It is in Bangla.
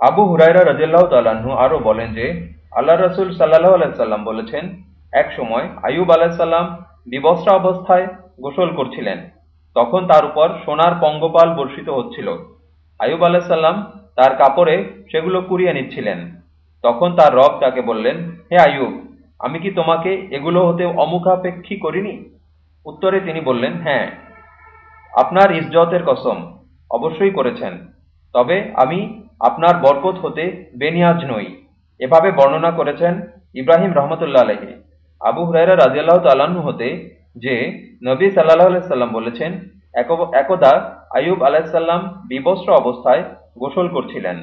আবু হুরায়রা রাজিয়াল্লাহ তাল্লাহ্ন আরও বলেন যে আল্লাহ রসুল সাল্লাহ আলাইসাল্লাম বলেছেন, এক সময় আইয়ুব আলাহিসাল্লাম বিবস্ত্রা অবস্থায় গোসল করছিলেন। তখন তার উপর সোনার পঙ্গপাল বর্ষিত হচ্ছিল। আইয়ুব আলাহিসাল্লাম তার কাপড়ে সেগুলো কুড়িয়ে নিচ্ছিলেন। তখন তার রব তাকে বললেন, হে আইয়ুব, আমি কি তোমাকে এগুলো হতে অমুখাপেক্ষী করিনি? উত্তরে তিনি বললেন হ্যাঁ আপনার ইজ্জতের কসম অবশ্যই করেছেন। তবে আমি আপনার বরকত হতে বেনিয়াজ নই। এভাবে বর্ণনা করেছেন ইব্রাহিম রহমতুল্লা আলহী আবু হুরাইরা রাজিয়াল্লাহ তাল্লাহ্ন হতে যে নবী সাল্লাহ সাল্লাম বলেছেন একদা আয়ুব আলাহিসাল্লাম বিবস্ত্র অবস্থায় গোসল করছিলেন।